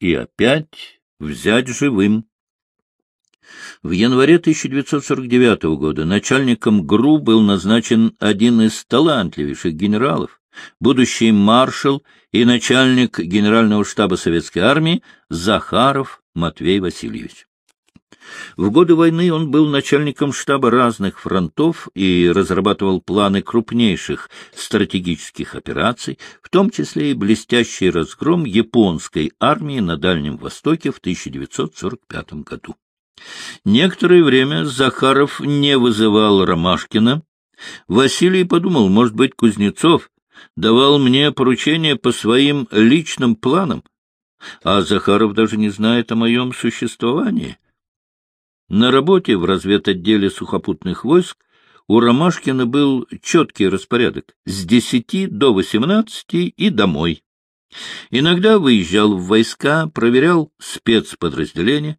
и опять взять живым. В январе 1949 года начальником ГРУ был назначен один из талантливейших генералов, будущий маршал и начальник Генерального штаба Советской Армии Захаров Матвей Васильевич. В годы войны он был начальником штаба разных фронтов и разрабатывал планы крупнейших стратегических операций, в том числе и блестящий разгром японской армии на Дальнем Востоке в 1945 году. Некоторое время Захаров не вызывал Ромашкина. Василий подумал, может быть, Кузнецов давал мне поручение по своим личным планам, а Захаров даже не знает о моем существовании. На работе в разведотделе сухопутных войск у Ромашкина был четкий распорядок с десяти до восемнадцати и домой. Иногда выезжал в войска, проверял спецподразделения.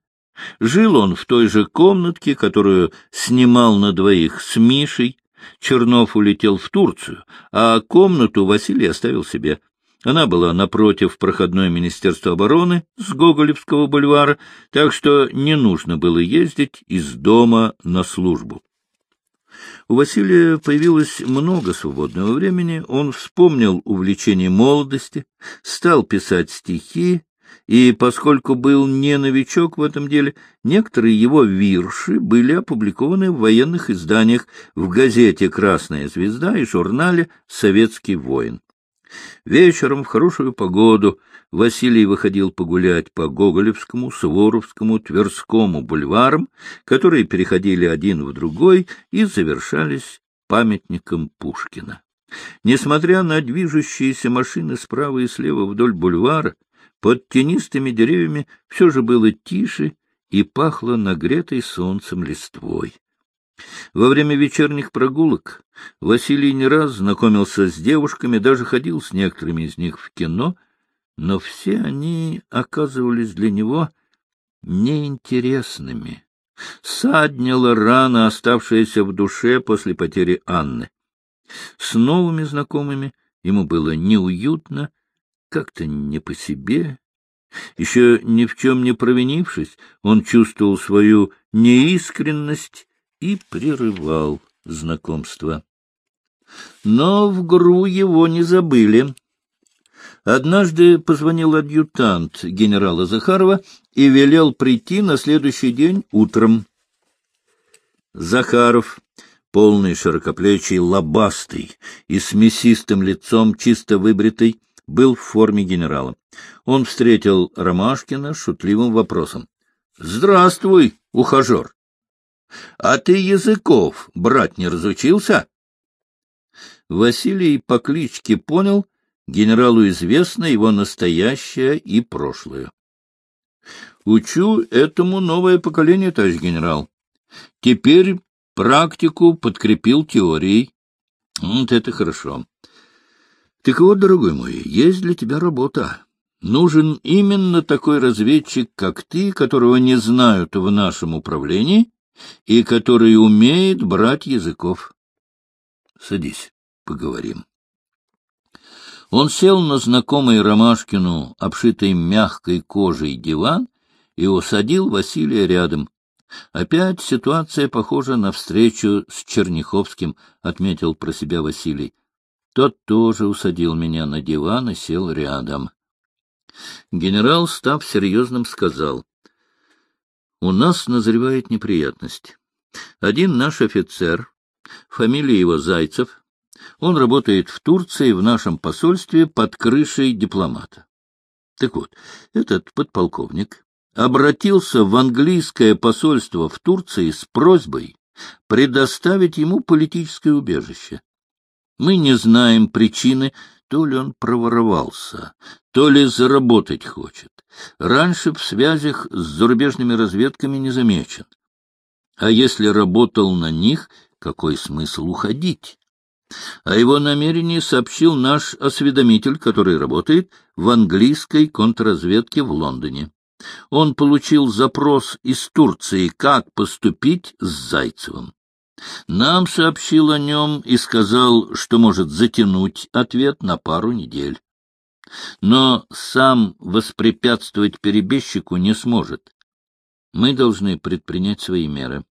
Жил он в той же комнатке, которую снимал на двоих с Мишей. Чернов улетел в Турцию, а комнату Василий оставил себе. Она была напротив проходной Министерства обороны с Гоголевского бульвара, так что не нужно было ездить из дома на службу. У Василия появилось много свободного времени, он вспомнил увлечение молодости, стал писать стихи, и, поскольку был не новичок в этом деле, некоторые его вирши были опубликованы в военных изданиях в газете «Красная звезда» и журнале «Советский воин». Вечером в хорошую погоду Василий выходил погулять по Гоголевскому, Суворовскому, Тверскому бульварам, которые переходили один в другой и завершались памятником Пушкина. Несмотря на движущиеся машины справа и слева вдоль бульвара, под тенистыми деревьями все же было тише и пахло нагретой солнцем листвой. Во время вечерних прогулок Василий не раз знакомился с девушками, даже ходил с некоторыми из них в кино, но все они оказывались для него неинтересными. Саднила рана, оставшаяся в душе после потери Анны. С новыми знакомыми ему было неуютно, как-то не по себе. Еще ни в чем не провинившись, он чувствовал свою неискренность и прерывал знакомство. Но в ГРУ его не забыли. Однажды позвонил адъютант генерала Захарова и велел прийти на следующий день утром. Захаров, полный широкоплечий, лобастый и с мясистым лицом, чисто выбритый, был в форме генерала. Он встретил Ромашкина шутливым вопросом. — Здравствуй, ухажер! А ты языков брать не разучился? Василий по кличке понял, генералу известно его настоящее и прошлое. Учу этому новое поколение, товарищ генерал. Теперь практику подкрепил теорией. Вот это хорошо. Так вот, дорогой мой, есть для тебя работа. Нужен именно такой разведчик, как ты, которого не знают в нашем управлении и который умеет брать языков. Садись, поговорим. Он сел на знакомый Ромашкину, обшитый мягкой кожей диван, и усадил Василия рядом. Опять ситуация похожа на встречу с Черняховским, — отметил про себя Василий. Тот тоже усадил меня на диван и сел рядом. Генерал, став серьезным, сказал, у нас назревает неприятность. Один наш офицер, фамилия его Зайцев, он работает в Турции в нашем посольстве под крышей дипломата. Так вот, этот подполковник обратился в английское посольство в Турции с просьбой предоставить ему политическое убежище. Мы не знаем причины, то ли он проворовался, то ли заработать хочет. Раньше в связях с зарубежными разведками не замечен. А если работал на них, какой смысл уходить? О его намерении сообщил наш осведомитель, который работает в английской контрразведке в Лондоне. Он получил запрос из Турции, как поступить с Зайцевым. Нам сообщил о нем и сказал, что может затянуть ответ на пару недель. но сам воспрепятствовать перебежчику не сможет. Мы должны предпринять свои меры.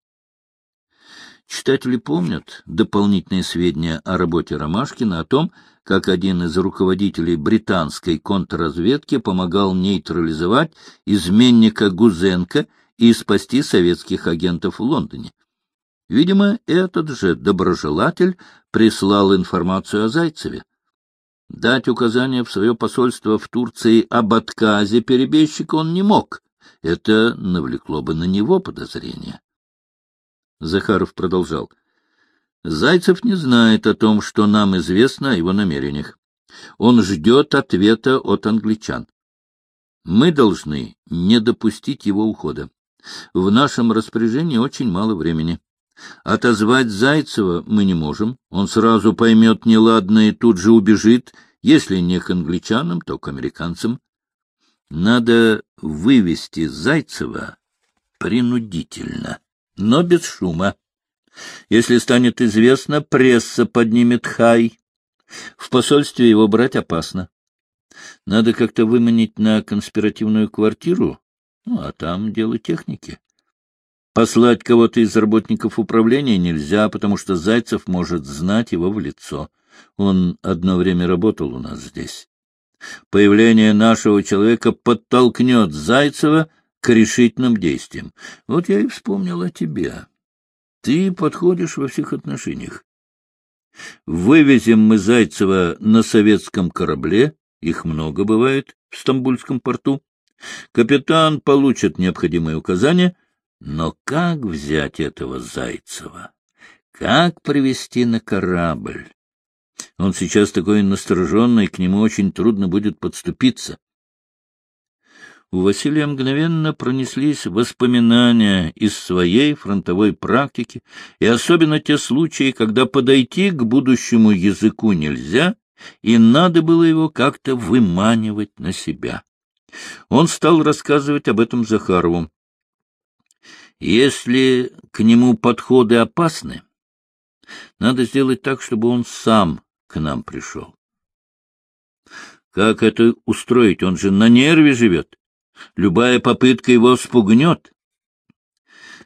Читатели помнят дополнительные сведения о работе Ромашкина, о том, как один из руководителей британской контрразведки помогал нейтрализовать изменника Гузенко и спасти советских агентов в Лондоне. Видимо, этот же доброжелатель прислал информацию о Зайцеве. Дать указание в свое посольство в Турции об отказе перебежчика он не мог. Это навлекло бы на него подозрения. Захаров продолжал. Зайцев не знает о том, что нам известно о его намерениях. Он ждет ответа от англичан. Мы должны не допустить его ухода. В нашем распоряжении очень мало времени. Отозвать Зайцева мы не можем. Он сразу поймет неладное и тут же убежит, если не к англичанам, то к американцам. Надо вывести Зайцева принудительно но без шума. Если станет известно, пресса поднимет хай. В посольстве его брать опасно. Надо как-то выманить на конспиративную квартиру, ну, а там дело техники. Послать кого-то из работников управления нельзя, потому что Зайцев может знать его в лицо. Он одно время работал у нас здесь. Появление нашего человека подтолкнет Зайцева к решительным действиям. Вот я и вспомнил о тебе. Ты подходишь во всех отношениях. Вывезем мы Зайцева на советском корабле, их много бывает в Стамбульском порту. Капитан получит необходимые указания, но как взять этого Зайцева? Как привести на корабль? Он сейчас такой настороженный, к нему очень трудно будет подступиться у Василия мгновенно пронеслись воспоминания из своей фронтовой практики, и особенно те случаи, когда подойти к будущему языку нельзя, и надо было его как-то выманивать на себя. Он стал рассказывать об этом Захарову. Если к нему подходы опасны, надо сделать так, чтобы он сам к нам пришел. Как это устроить? Он же на нерве живет. Любая попытка его спугнет.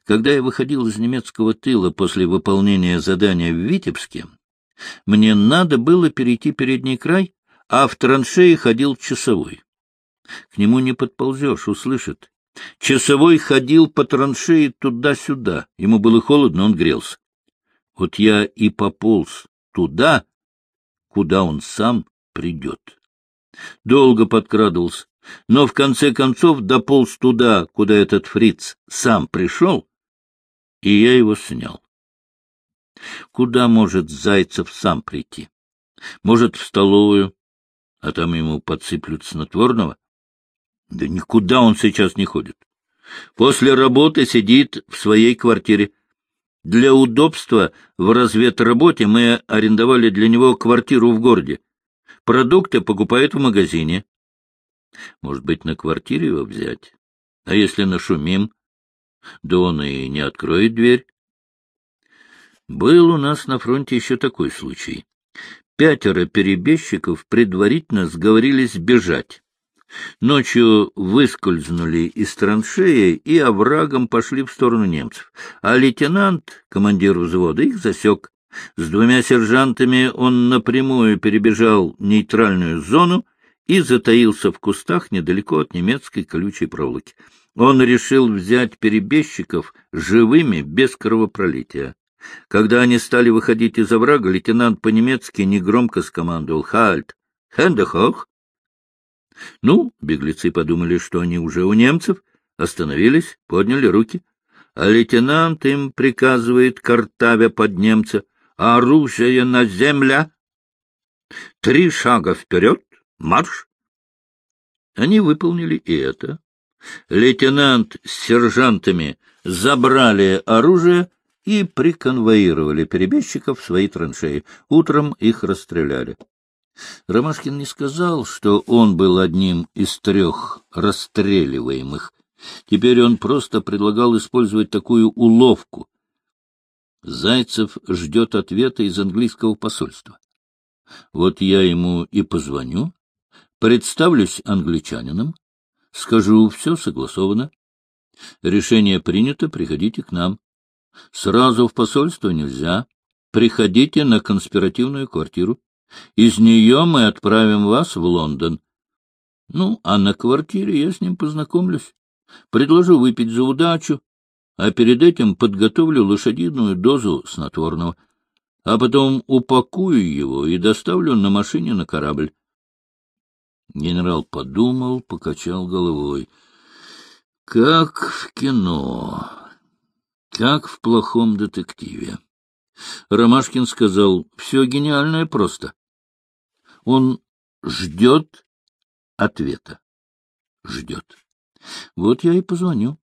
Когда я выходил из немецкого тыла после выполнения задания в Витебске, мне надо было перейти передний край, а в траншеи ходил часовой. К нему не подползешь, услышит. Часовой ходил по траншеи туда-сюда. Ему было холодно, он грелся. Вот я и пополз туда, куда он сам придет. Долго подкрадывался, но в конце концов дополз туда, куда этот фриц сам пришел, и я его снял. Куда может Зайцев сам прийти? Может, в столовую, а там ему подсыплют снотворного? Да никуда он сейчас не ходит. После работы сидит в своей квартире. Для удобства в разведработе мы арендовали для него квартиру в городе. Продукты покупает в магазине. Может быть, на квартире его взять? А если нашумим? Да он и не откроет дверь. Был у нас на фронте еще такой случай. Пятеро перебежчиков предварительно сговорились бежать. Ночью выскользнули из траншеи и оврагом пошли в сторону немцев, а лейтенант, командир взвода, их засек. С двумя сержантами он напрямую перебежал нейтральную зону и затаился в кустах недалеко от немецкой колючей проволоки. Он решил взять перебежчиков живыми, без кровопролития. Когда они стали выходить из оврага, лейтенант по-немецки негромко скомандовал «Хальт! Хендехох!» Ну, беглецы подумали, что они уже у немцев, остановились, подняли руки, а лейтенант им приказывает, картавя под немца, «Оружие на земля!» Три шага вперед, Марш! Они выполнили и это. Лейтенант с сержантами забрали оружие и приконвоировали перебежчиков в свои траншеи. Утром их расстреляли. Ромашкин не сказал, что он был одним из трех расстреливаемых. Теперь он просто предлагал использовать такую уловку. Зайцев ждет ответа из английского посольства. Вот я ему и позвоню, Представлюсь англичанином, скажу, все согласовано. Решение принято, приходите к нам. Сразу в посольство нельзя. Приходите на конспиративную квартиру. Из нее мы отправим вас в Лондон. Ну, а на квартире я с ним познакомлюсь. Предложу выпить за удачу, а перед этим подготовлю лошадиную дозу снотворного, а потом упакую его и доставлю на машине на корабль. Генерал подумал, покачал головой. Как в кино, как в плохом детективе. Ромашкин сказал, все гениальное просто. Он ждет ответа. Ждет. Вот я и позвоню.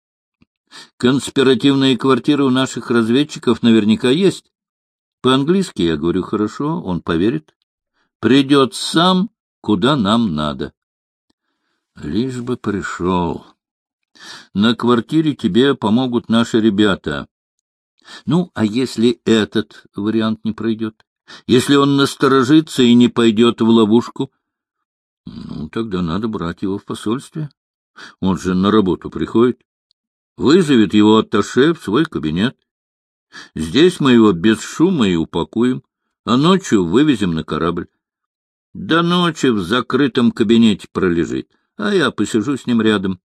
Конспиративные квартиры у наших разведчиков наверняка есть. По-английски я говорю хорошо, он поверит. Придет сам, куда нам надо. Лишь бы пришел. На квартире тебе помогут наши ребята. Ну, а если этот вариант не пройдет? Если он насторожится и не пойдет в ловушку? Ну, тогда надо брать его в посольстве. Он же на работу приходит. Вызовет его атташе в свой кабинет. Здесь мы его без шума и упакуем, а ночью вывезем на корабль. До ночи в закрытом кабинете пролежит, а я посижу с ним рядом.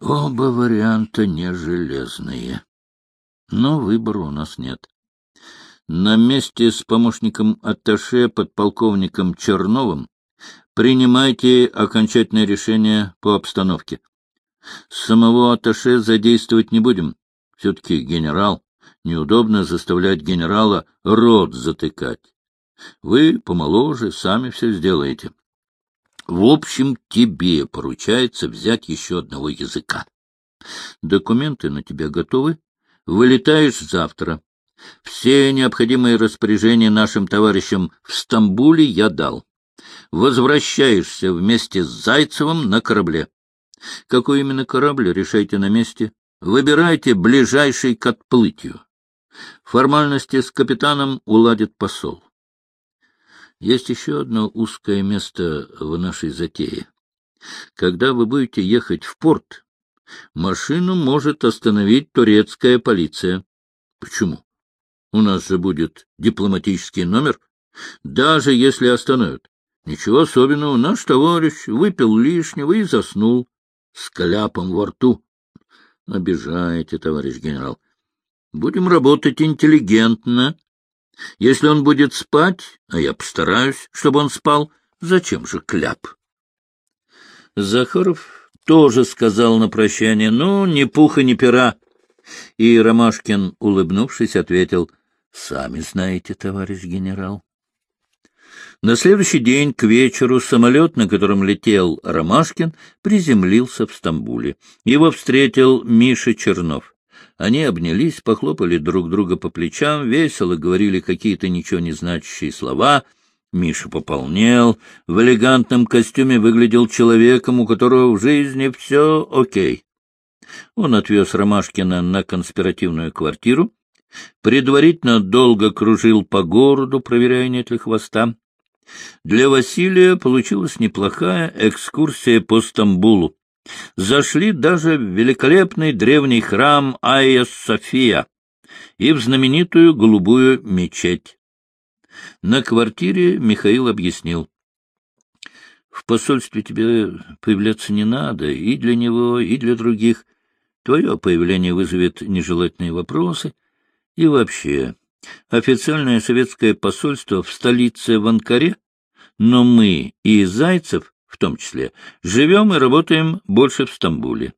Оба варианта не железные. Но выбора у нас нет. На месте с помощником атташе подполковником Черновым принимайте окончательное решение по обстановке. Самого атташе задействовать не будем. Все-таки генерал. Неудобно заставлять генерала рот затыкать. Вы помоложе, сами все сделаете. В общем, тебе поручается взять еще одного языка. Документы на тебя готовы? Вылетаешь завтра. Все необходимые распоряжения нашим товарищам в Стамбуле я дал. Возвращаешься вместе с Зайцевым на корабле. Какой именно корабль, решайте на месте. Выбирайте ближайший к отплытию. Формальности с капитаном уладит посол. Есть еще одно узкое место в нашей затее. Когда вы будете ехать в порт, машину может остановить турецкая полиция. Почему? У нас же будет дипломатический номер. Даже если остановят. Ничего особенного, наш товарищ выпил лишнего и заснул с кляпом во рту. Обижаете, товарищ генерал. Будем работать интеллигентно. Если он будет спать, а я постараюсь, чтобы он спал, зачем же кляп? Захаров тоже сказал на прощание, ну, ни пуха, ни пера. И Ромашкин, улыбнувшись, ответил, сами знаете, товарищ генерал. На следующий день к вечеру самолет, на котором летел Ромашкин, приземлился в Стамбуле. Его встретил Миша Чернов. Они обнялись, похлопали друг друга по плечам, весело говорили какие-то ничего не значащие слова. Миша пополнел, в элегантном костюме выглядел человеком, у которого в жизни все окей. Он отвез Ромашкина на конспиративную квартиру, предварительно долго кружил по городу, проверяя, нет ли хвоста. Для Василия получилась неплохая экскурсия по Стамбулу. Зашли даже в великолепный древний храм Айя-София и в знаменитую голубую мечеть. На квартире Михаил объяснил. В посольстве тебе появляться не надо, и для него, и для других. Твое появление вызовет нежелательные вопросы. И вообще, официальное советское посольство в столице в Анкаре, но мы и Зайцев в том числе, живем и работаем больше в Стамбуле.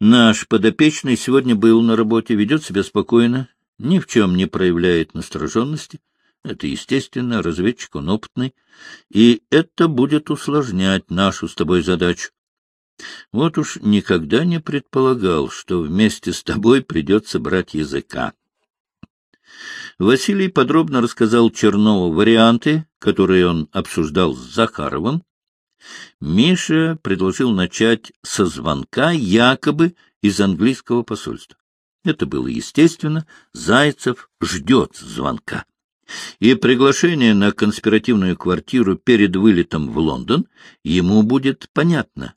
Наш подопечный сегодня был на работе, ведет себя спокойно, ни в чем не проявляет настороженности. Это естественно, разведчик он опытный, и это будет усложнять нашу с тобой задачу. Вот уж никогда не предполагал, что вместе с тобой придется брать языка. Василий подробно рассказал Чернову варианты, которые он обсуждал с Захаровым, Миша предложил начать со звонка якобы из английского посольства. Это было естественно, Зайцев ждет звонка. и приглашение на конспиративную квартиру перед вылетом в Лондон ему будет понятно.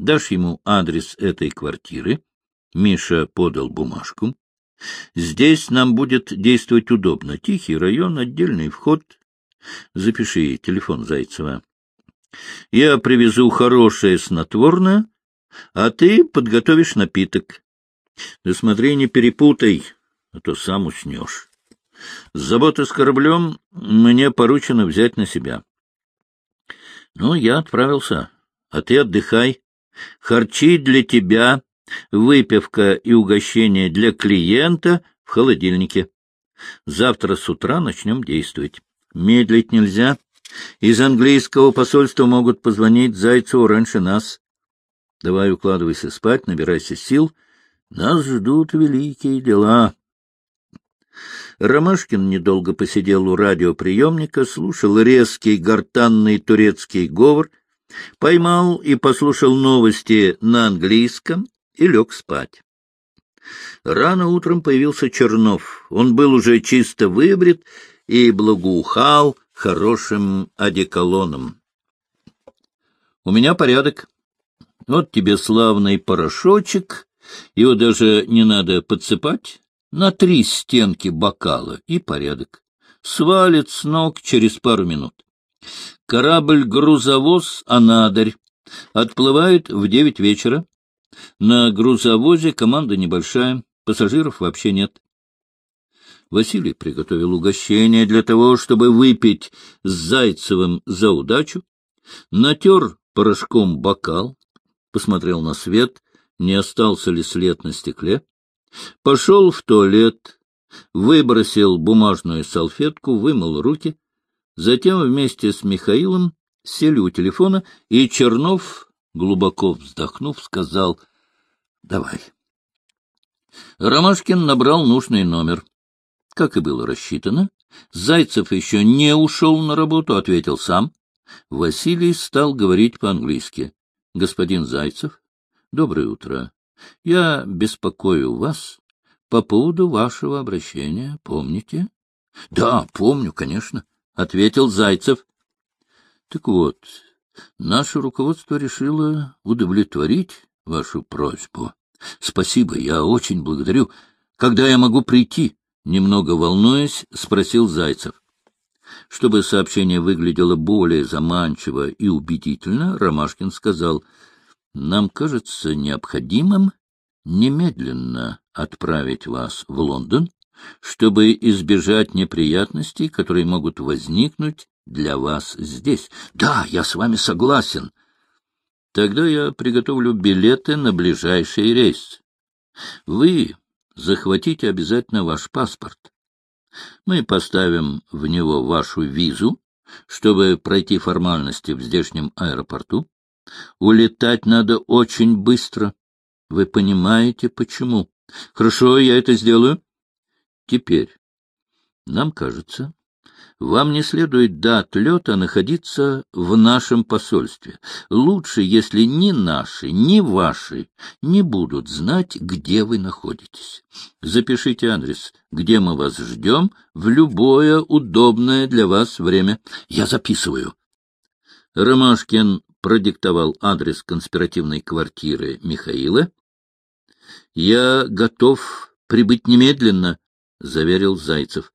Дашь ему адрес этой квартиры, Миша подал бумажку. Здесь нам будет действовать удобно. Тихий район, отдельный вход. Запиши телефон Зайцева. Я привезу хорошее снотворное, а ты подготовишь напиток. Да смотри, не перепутай, а то сам уснешь. Забота с кораблем мне поручено взять на себя. Ну, я отправился, а ты отдыхай. Харчи для тебя, выпивка и угощение для клиента в холодильнике. Завтра с утра начнем действовать. Медлить нельзя. Из английского посольства могут позвонить Зайцеву раньше нас. Давай укладывайся спать, набирайся сил. Нас ждут великие дела. Ромашкин недолго посидел у радиоприемника, слушал резкий гортанный турецкий говор, поймал и послушал новости на английском и лег спать. Рано утром появился Чернов. Он был уже чисто выбрит и благоухал хорошим одеколоном. — У меня порядок. Вот тебе славный порошочек, его даже не надо подсыпать, на три стенки бокала и порядок. Свалит с ног через пару минут. Корабль-грузовоз «Анадырь» отплывает в девять вечера. На грузовозе команда небольшая, пассажиров вообще нет. Василий приготовил угощение для того, чтобы выпить с Зайцевым за удачу, натер порошком бокал, посмотрел на свет, не остался ли след на стекле, пошел в туалет, выбросил бумажную салфетку, вымыл руки, затем вместе с Михаилом сели у телефона, и Чернов, глубоко вздохнув, сказал «Давай». Ромашкин набрал нужный номер. Как и было рассчитано, Зайцев еще не ушел на работу, ответил сам. Василий стал говорить по-английски. — Господин Зайцев, доброе утро. Я беспокою вас по поводу вашего обращения, помните? — Да, помню, конечно, — ответил Зайцев. — Так вот, наше руководство решило удовлетворить вашу просьбу. Спасибо, я очень благодарю. Когда я могу прийти? Немного волнуясь, спросил Зайцев. Чтобы сообщение выглядело более заманчиво и убедительно, Ромашкин сказал, «Нам кажется необходимым немедленно отправить вас в Лондон, чтобы избежать неприятностей, которые могут возникнуть для вас здесь. Да, я с вами согласен. Тогда я приготовлю билеты на ближайший рейс. Вы захватите обязательно ваш паспорт. Мы поставим в него вашу визу, чтобы пройти формальности в здешнем аэропорту. Улетать надо очень быстро. Вы понимаете, почему? Хорошо, я это сделаю. Теперь, нам кажется, вам не следует до отлета находиться в нашем посольстве. Лучше, если ни наши, ни ваши не будут знать, где вы находитесь. Запишите адрес, где мы вас ждем, в любое удобное для вас время. Я записываю. Ромашкин продиктовал адрес конспиративной квартиры Михаила. — Я готов прибыть немедленно, — заверил Зайцев.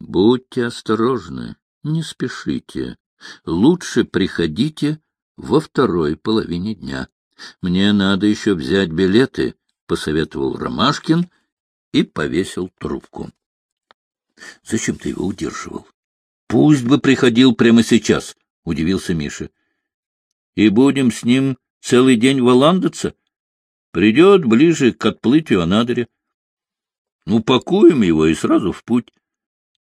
Будьте осторожны, не спешите. Лучше приходите во второй половине дня. Мне надо еще взять билеты, — посоветовал Ромашкин и повесил трубку. — Зачем ты его удерживал? — Пусть бы приходил прямо сейчас, — удивился Миша. — И будем с ним целый день валандаться? Придет ближе к отплытию Анадыря. Упакуем его и сразу в путь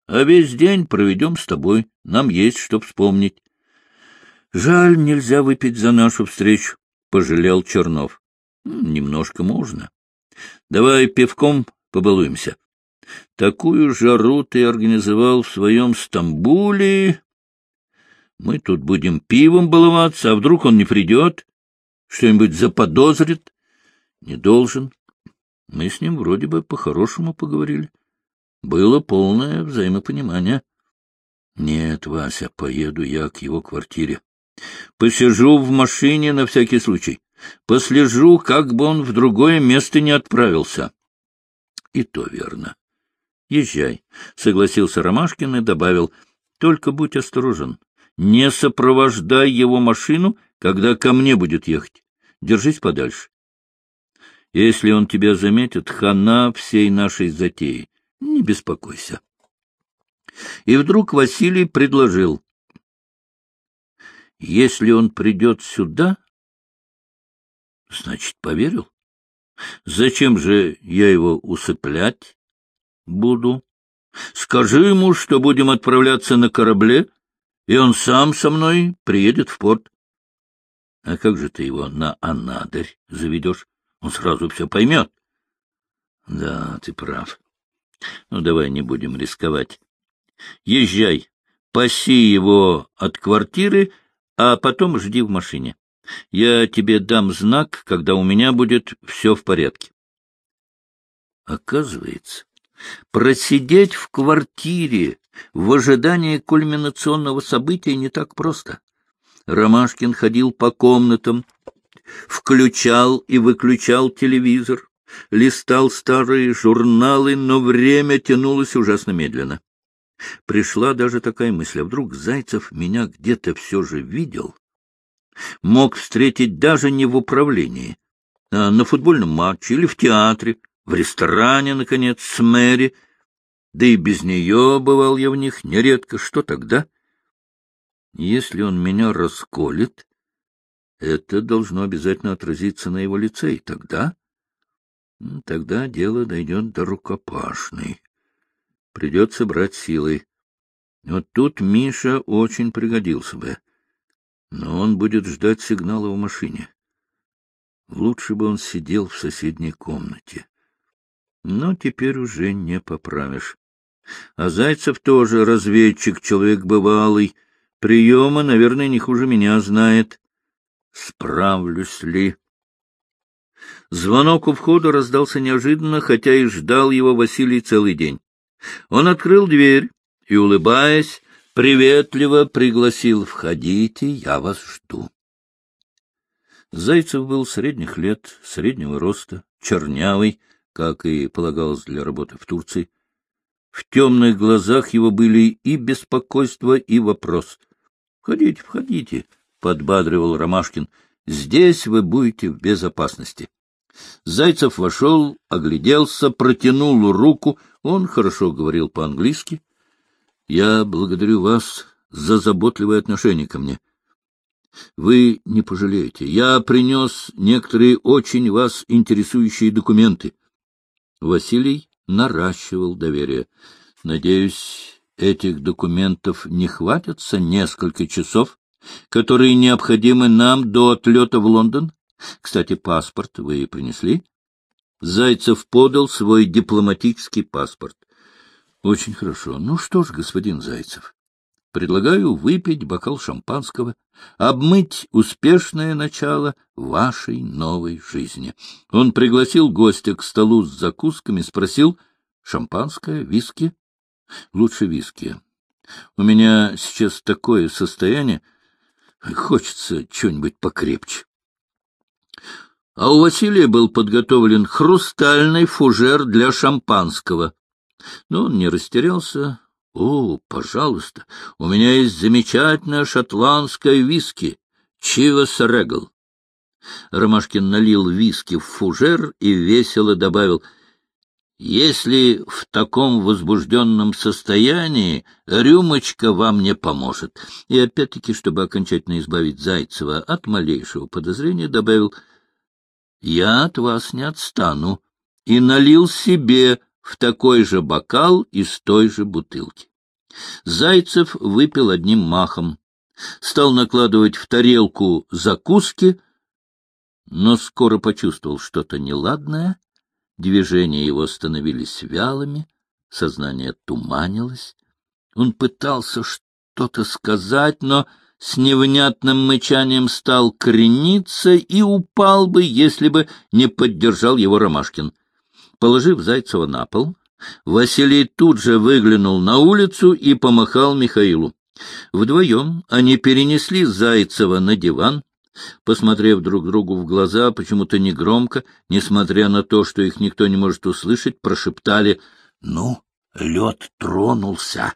а весь день проведем с тобой. Нам есть что вспомнить. — Жаль, нельзя выпить за нашу встречу, — пожалел Чернов. — Немножко можно. Давай пивком побалуемся. Такую жару ты организовал в своем Стамбуле. Мы тут будем пивом баловаться, а вдруг он не придет, что-нибудь заподозрит. Не должен. Мы с ним вроде бы по-хорошему поговорили. Было полное взаимопонимание. Нет, Вася, поеду я к его квартире. Посижу в машине на всякий случай. Послежу, как бы он в другое место не отправился. И то верно. Езжай, — согласился Ромашкин и добавил. Только будь осторожен. Не сопровождай его машину, когда ко мне будет ехать. Держись подальше. Если он тебя заметит, хана всей нашей затеи. Не беспокойся. И вдруг Василий предложил. Если он придет сюда, значит, поверил. Зачем же я его усыплять буду? Скажи ему, что будем отправляться на корабле, и он сам со мной приедет в порт. А как же ты его на Анадырь заведешь? Он сразу все поймет. Да, ты прав. Ну, давай не будем рисковать. Езжай, паси его от квартиры, а потом жди в машине. Я тебе дам знак, когда у меня будет все в порядке. Оказывается, просидеть в квартире в ожидании кульминационного события не так просто. Ромашкин ходил по комнатам, включал и выключал телевизор, листал старые журналы, но время тянулось ужасно медленно. Пришла даже такая мысль, а вдруг Зайцев меня где-то все же видел? Мог встретить даже не в управлении, а на футбольном матче или в театре, в ресторане, наконец, с Мэри. Да и без нее бывал я в них нередко. Что тогда? Если он меня расколет, это должно обязательно отразиться на его лице, и тогда... Тогда дело дойдет до рукопашной. Придется брать силой. Вот тут Миша очень пригодился бы. Но он будет ждать сигнала в машине. Лучше бы он сидел в соседней комнате. Но теперь уже не поправишь. А Зайцев тоже разведчик, человек бывалый. Приема, наверное, не хуже меня знает. Справлюсь ли? Звонок у входа раздался неожиданно, хотя и ждал его Василий целый день. Он открыл дверь и, улыбаясь, приветливо пригласил «Входите, я вас жду». Зайцев был средних лет, среднего роста, чернявый, как и полагалось для работы в Турции. В темных глазах его были и беспокойство, и вопрос. — Входите, входите, — подбадривал Ромашкин. — Здесь вы будете в безопасности. Зайцев вошел, огляделся, протянул руку. Он хорошо говорил по-английски. — Я благодарю вас за заботливое отношение ко мне. Вы не пожалеете. Я принес некоторые очень вас интересующие документы. Василий наращивал доверие. Надеюсь, этих документов не хватится несколько часов, которые необходимы нам до отлета в Лондон? Кстати, паспорт вы принесли? Зайцев подал свой дипломатический паспорт. Очень хорошо. Ну что ж, господин Зайцев, предлагаю выпить бокал шампанского, обмыть успешное начало вашей новой жизни. Он пригласил гостя к столу с закусками, спросил, шампанское, виски? Лучше виски. У меня сейчас такое состояние, хочется что-нибудь покрепче а у Василия был подготовлен хрустальный фужер для шампанского. Но он не растерялся. — О, пожалуйста, у меня есть замечательная шотландская виски, Чивас Регл. Ромашкин налил виски в фужер и весело добавил — если в таком возбужденном состоянии рюмочка вам не поможет. И опять-таки, чтобы окончательно избавить Зайцева от малейшего подозрения, добавил — я от вас не отстану, и налил себе в такой же бокал из той же бутылки. Зайцев выпил одним махом, стал накладывать в тарелку закуски, но скоро почувствовал что-то неладное, движения его становились вялыми, сознание туманилось. Он пытался что-то сказать, но с невнятным мычанием стал крениться и упал бы, если бы не поддержал его Ромашкин. Положив Зайцева на пол, Василий тут же выглянул на улицу и помахал Михаилу. Вдвоем они перенесли Зайцева на диван, посмотрев друг другу в глаза, почему-то негромко, несмотря на то, что их никто не может услышать, прошептали «Ну, лед тронулся».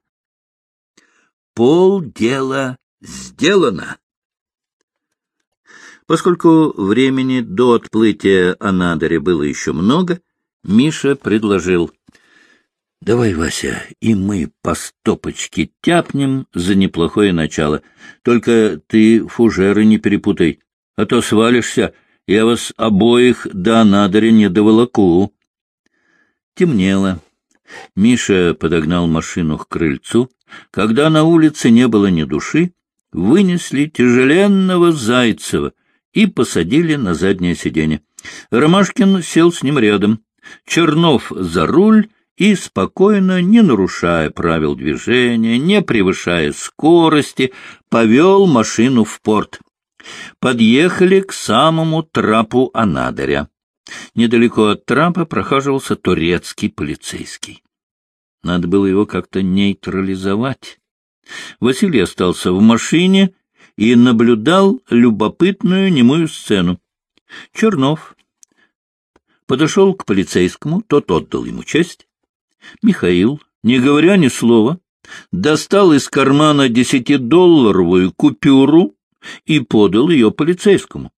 Пол дела сделано. Поскольку времени до отплытия Анадыря было еще много, Миша предложил — Давай, Вася, и мы по стопочке тяпнем за неплохое начало. Только ты фужеры не перепутай, а то свалишься, я вас обоих до Анадыря не доволоку. Темнело. Миша подогнал машину к крыльцу. Когда на улице не было ни души, вынесли тяжеленного Зайцева и посадили на заднее сиденье. Ромашкин сел с ним рядом. Чернов за руль — и спокойно, не нарушая правил движения, не превышая скорости, повел машину в порт. Подъехали к самому трапу Анадыря. Недалеко от трапа прохаживался турецкий полицейский. Надо было его как-то нейтрализовать. Василий остался в машине и наблюдал любопытную немую сцену. Чернов подошел к полицейскому, тот отдал ему честь, Михаил, не говоря ни слова, достал из кармана десятидолларовую купюру и подал ее полицейскому.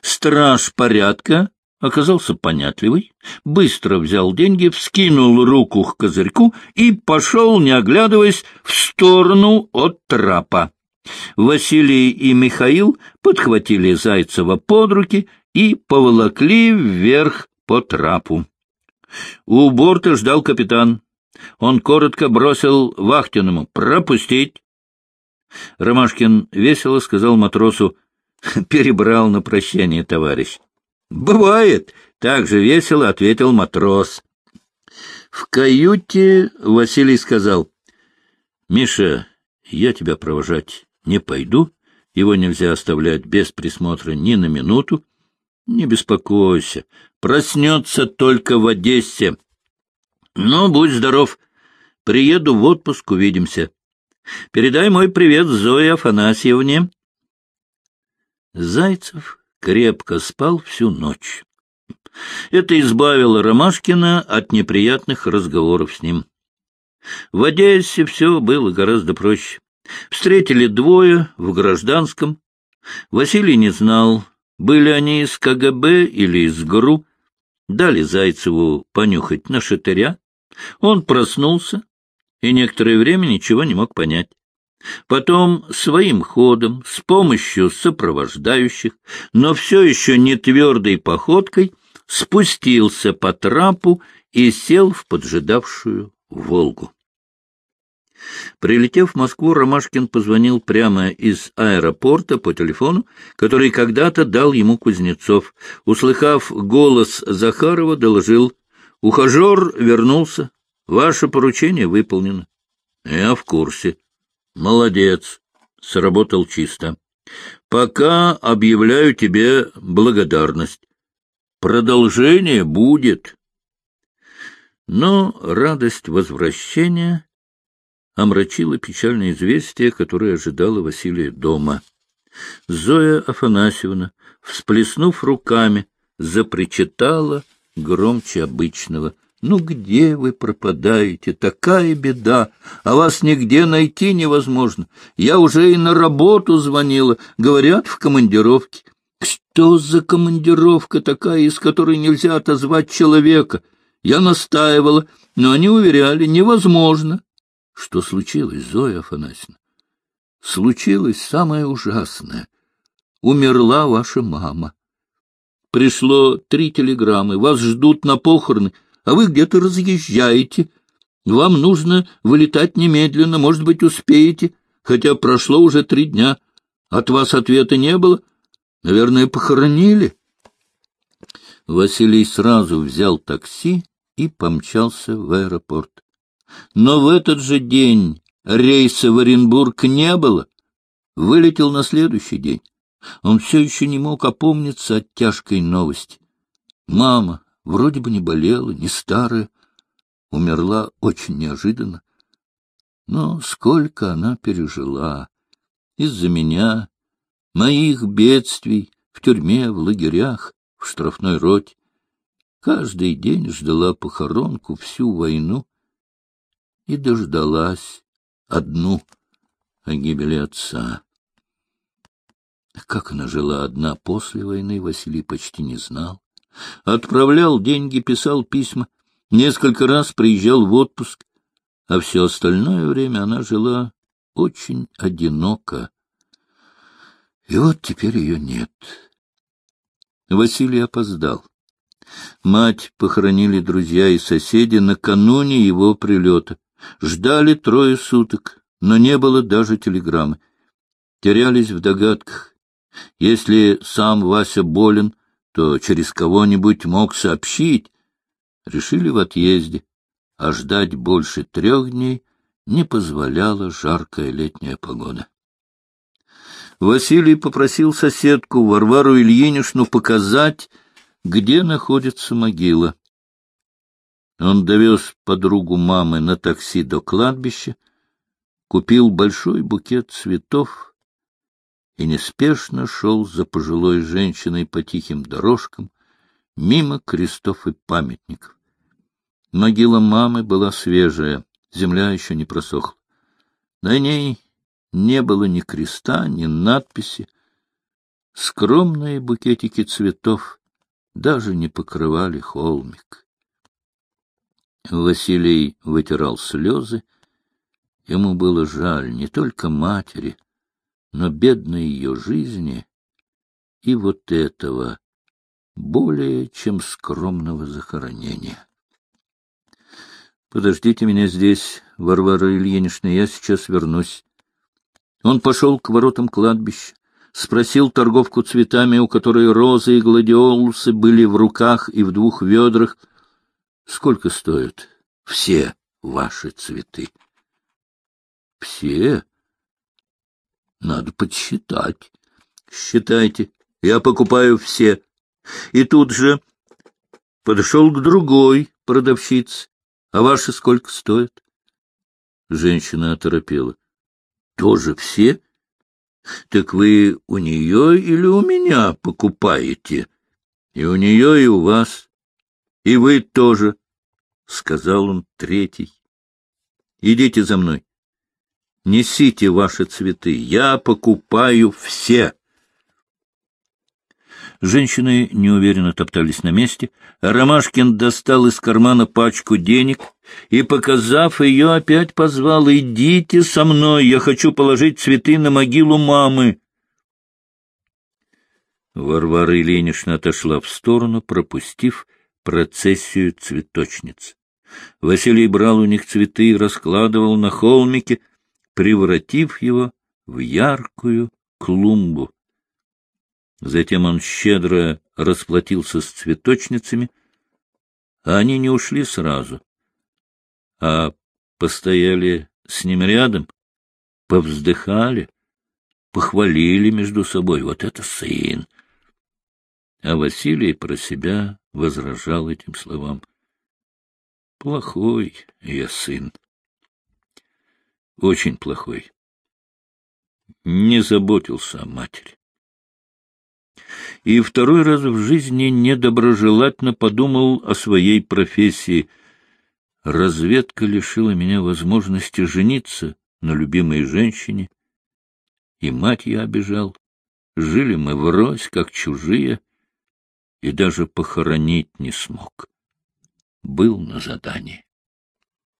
Страж порядка оказался понятливый, быстро взял деньги, вскинул руку к козырьку и пошел, не оглядываясь, в сторону от трапа. Василий и Михаил подхватили Зайцева под руки и поволокли вверх по трапу. У борта ждал капитан. Он коротко бросил вахтенному «Пропустить!». Ромашкин весело сказал матросу «Перебрал на прощание, товарищ». «Бывает!» — так же весело ответил матрос. В каюте Василий сказал «Миша, я тебя провожать не пойду, его нельзя оставлять без присмотра ни на минуту. Не беспокойся, проснется только в Одессе. Ну, будь здоров. Приеду в отпуск, увидимся. Передай мой привет Зое Афанасьевне. Зайцев крепко спал всю ночь. Это избавило Ромашкина от неприятных разговоров с ним. В Одессе все было гораздо проще. Встретили двое в гражданском. Василий не знал, были они из КГБ или из ГРУ, дали Зайцеву понюхать на шатыря. Он проснулся и некоторое время ничего не мог понять. Потом своим ходом, с помощью сопровождающих, но все еще не твердой походкой, спустился по трапу и сел в поджидавшую «Волгу». Прилетев в Москву, Ромашкин позвонил прямо из аэропорта по телефону, который когда-то дал ему Кузнецов. Услыхав голос Захарова, доложил. «Ухажер вернулся. Ваше поручение выполнено». «Я в курсе». «Молодец. Сработал чисто. Пока объявляю тебе благодарность. Продолжение будет». Но радость возвращения омрачило печальное известие, которое ожидало Василия дома. Зоя Афанасьевна, всплеснув руками, запричитала громче обычного. «Ну где вы пропадаете? Такая беда! А вас нигде найти невозможно. Я уже и на работу звонила. Говорят, в командировке. Что за командировка такая, из которой нельзя отозвать человека? Я настаивала, но они уверяли, невозможно. Что случилось, Зоя Афанасьевна? Случилось самое ужасное. Умерла ваша мама. Пришло три телеграммы. Вас ждут на похороны, а вы где-то разъезжаете. Вам нужно вылетать немедленно, может быть, успеете, хотя прошло уже три дня. От вас ответа не было. Наверное, похоронили. Василий сразу взял такси и помчался в аэропорт. Но в этот же день рейса в Оренбург не было. Вылетел на следующий день. Он все еще не мог опомниться от тяжкой новости. Мама вроде бы не болела, не старая, умерла очень неожиданно. Но сколько она пережила из-за меня, моих бедствий в тюрьме, в лагерях, в штрафной роте. Каждый день ждала похоронку всю войну и дождалась одну о гибели отца. Как она жила одна после войны, Василий почти не знал. Отправлял деньги, писал письма, несколько раз приезжал в отпуск, а все остальное время она жила очень одиноко. И вот теперь ее нет. Василий опоздал. Мать похоронили друзья и соседи накануне его прилета. Ждали трое суток, но не было даже телеграммы. Терялись в догадках. Если сам Вася болен, то через кого-нибудь мог сообщить. Решили в отъезде, а ждать больше трех дней не позволяла жаркая летняя погода. Василий попросил соседку Варвару Ильиничну показать, где находится могила. Он довез подругу мамы на такси до кладбища, купил большой букет цветов и неспешно шел за пожилой женщиной по тихим дорожкам, мимо крестов и памятников. Могила мамы была свежая, земля еще не просохла. На ней не было ни креста, ни надписи. Скромные букетики цветов даже не покрывали холмик. Василий вытирал слезы. Ему было жаль не только матери, но бедной ее жизни и вот этого более чем скромного захоронения. Подождите меня здесь, Варвара Ильинична, я сейчас вернусь. Он пошел к воротам кладбища, спросил торговку цветами, у которой розы и гладиолусы были в руках и в двух ведрах, сколько стоят все ваши цветы. Все? Надо подсчитать. Считайте. Я покупаю все. И тут же подошел к другой продавщице. А ваши сколько стоят? Женщина оторопела. Тоже все? Так вы у нее или у меня покупаете? И у нее, и у вас. И вы тоже, — сказал он третий. Идите за мной. Несите ваши цветы. Я покупаю все. Женщины неуверенно топтались на месте. Ромашкин достал из кармана пачку денег и, показав ее, опять позвал «Идите со мной, я хочу положить цветы на могилу мамы». Варвара Ильинична отошла в сторону, пропустив процессию цветочниц. Василий брал у них цветы и раскладывал на холмике, превратив его в яркую клумбу. Затем он щедро расплатился с цветочницами, а они не ушли сразу, а постояли с ним рядом, повздыхали, похвалили между собой. Вот это сын! А Василий про себя возражал этим словам. Плохой я сын. Очень плохой. Не заботился о матери и второй раз в жизни недоброжелательно подумал о своей профессии. Разведка лишила меня возможности жениться на любимой женщине, и мать я обижал. Жили мы врозь, как чужие, и даже похоронить не смог. Был на задании.